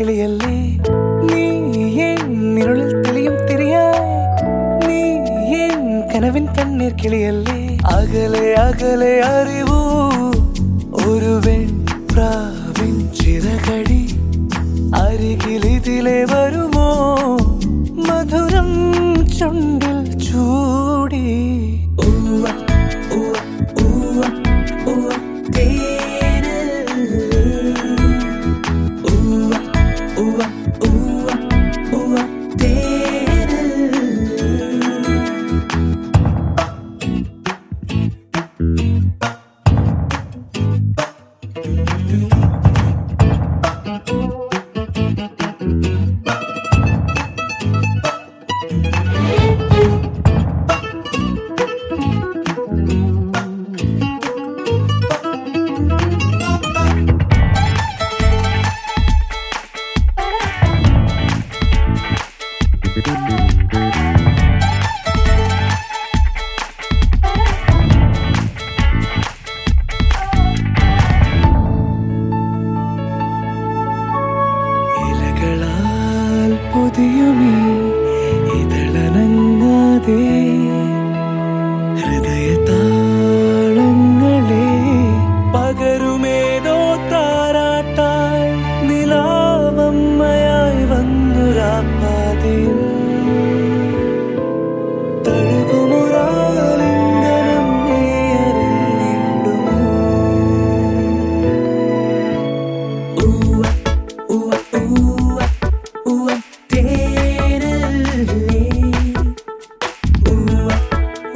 കിളിയല്ലേ? നീ എൻ നിരുളിൽ തെളിയും തിരിയായി. നീ എൻ കനവിൻ കണ്ണീർ കിളിയല്ലേ? അകലെ അകലെ അറിവൂ ഒരു വെൺപ്രാവിൻ ചിറകടി. അരികിലിതിലെ വരുമോ? മധുരം ചുണ്ടിൽ ചൂടി. ഉവ്വ, ഉവ്വ, புதியுமே இதழ நங்காதே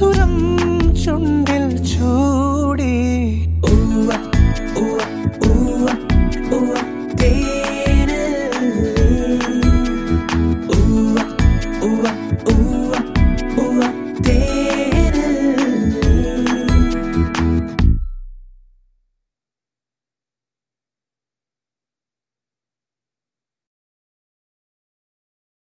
മധുരം ചുണ്ടിൽ ചൂടി ഉവ്വ, ഉവ്വ, ഉവ്വ, ഉവ്വ, തേനല്ലേ. ഉവ്വ, ഉവ്വ, ഉവ്വ